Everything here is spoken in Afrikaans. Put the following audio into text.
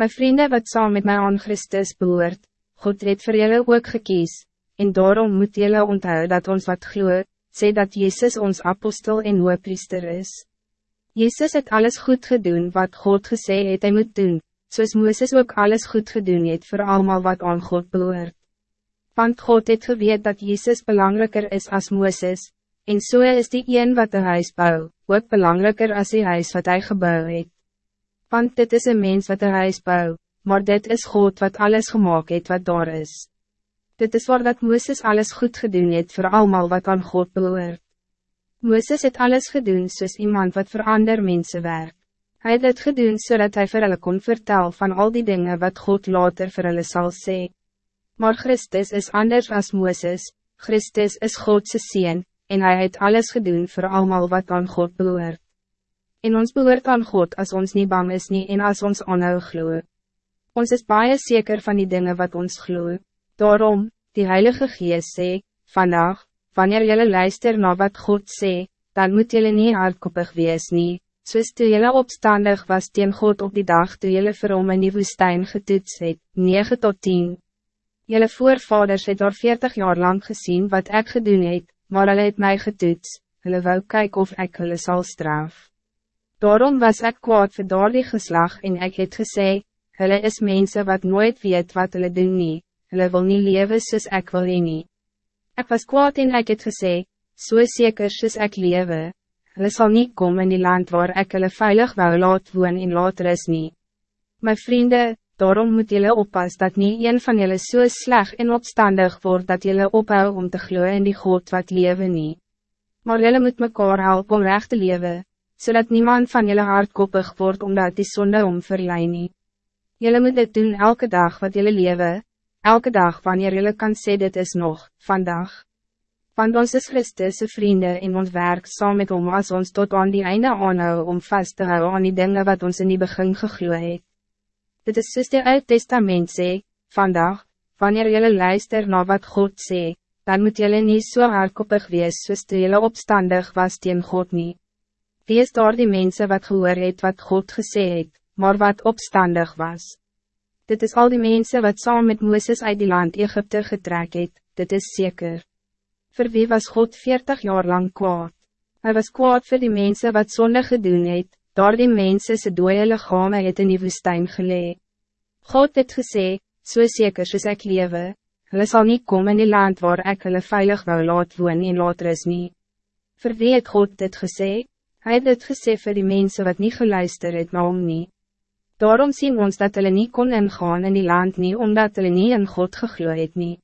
My vrienden wat saam met my aan Christus behoort, God het vir julle ook gekies, en daarom moet julle onthou dat ons wat gloe, sê dat Jezus ons apostel en priester is. Jezus het alles goed gedaan wat God gesê het hy moet doen, soos Mooses ook alles goed gedaan het voor allemaal wat aan God behoort. Want God het geweet dat Jezus belangrijker is als Mooses, en so is die een wat een huis bou, ook belangrijker als die huis wat hij gebouw het. Want dit is een mens wat een huis bou, maar dit is God wat alles gemaakt het wat daar is. Dit is waar dat Mooses alles goed gedaan het voor allemaal wat aan God behoort. Mooses het alles gedaan soos iemand wat voor ander mensen werkt. Hij het dit gedaan zodat hij voor hulle kon vertel van al die dingen wat God later voor hulle zal sê. Maar Christus is anders als Mooses, Christus is Godse Seen, en hij het alles gedaan voor allemaal wat aan God behoort. En ons behoort aan God als ons niet bang is nie en als ons aanhou glo. Ons is baie zeker van die dingen wat ons glo. Daarom, die Heilige Geest sê, vandaag, wanneer jullie luister naar wat God sê, dan moet jullie niet hardkoppig wees nie, soos toe jylle opstandig was teen God op die dag toe jylle vir hom in die woestijn getoets het, 9 tot 10. Jylle voorvaders het daar 40 jaar lang gezien wat ik gedoen het, maar hulle het mij getoets, hulle wou kyk of ik hulle sal straf. Daarom was ik kwaad vir daar die geslag en ik het gesê, hulle is mensen wat nooit weet wat hulle doen nie, hulle wil nie lewe soos ek wil nie. Ik was kwaad en ik het gesê, so zeker soos ek lewe, hulle sal nie kom in die land waar ek hulle veilig wou laat woon en later is nie. My vrienden, daarom moet jullie oppas dat niet een van jullie so sleg en opstandig wordt dat jullie ophou om te gloeien in die God wat leven nie. Maar jullie moet mekaar helpen om recht te leven, zodat niemand van jullie hardkoppig wordt omdat die zonde om nie. Jullie moet dit doen elke dag wat jullie leven, elke dag wanneer jullie kan sê dit is nog, vandaag want ons is Christus' vrienden en ons werk saam met hom as ons tot aan die einde aanhou om vast te houden aan die dingen wat ons in die begin gegloe het. Dit is soos die Oud Testament sê, vandaag, wanneer jullie luister naar wat God sê, dan moet jullie niet zo so hardkoppig wees soos toe jylle opstandig was teen God nie. Wees daar die mensen wat gehoor het wat God gesê het, maar wat opstandig was. Dit is al die mensen wat saam met Mooses uit die land Egypte getrek het, dit is zeker. Voor wie was God veertig jaar lang kwaad? Hij was kwaad voor die mensen wat zonde gedoen het, door die mensen se dooie lichame het in die woestijn gelee. God het gesê, so zeker soos ek lewe, hulle sal nie kom in die land waar ek hulle veilig wou laat woon en later is nie. Voor wie het God dit gesê? Hij het dit gesê vir die mensen wat niet geluister het na hom nie. Daarom zien ons dat hulle nie kon ingaan in die land nie, omdat hulle nie in God gegloeid het nie.